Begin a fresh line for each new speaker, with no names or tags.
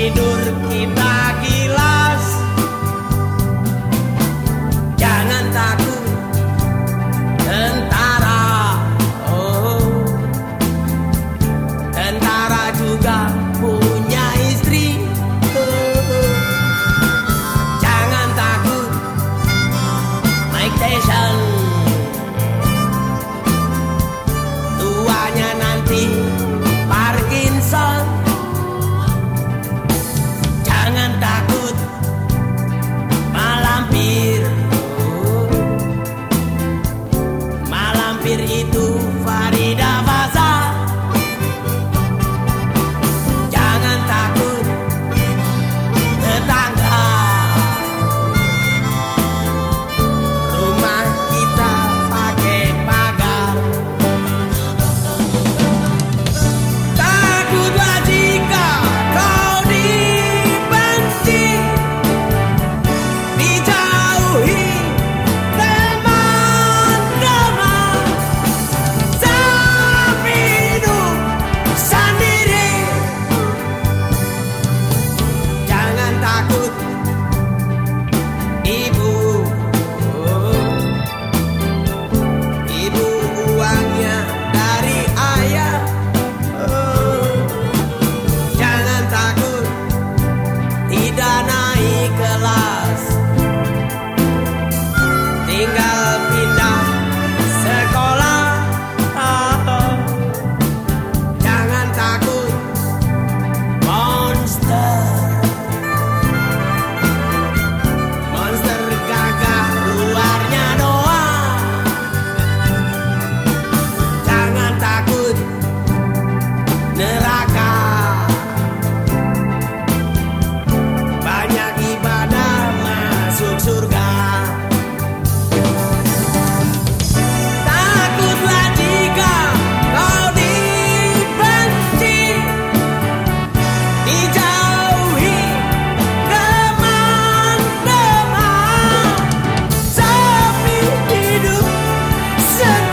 tidur kita gini here. took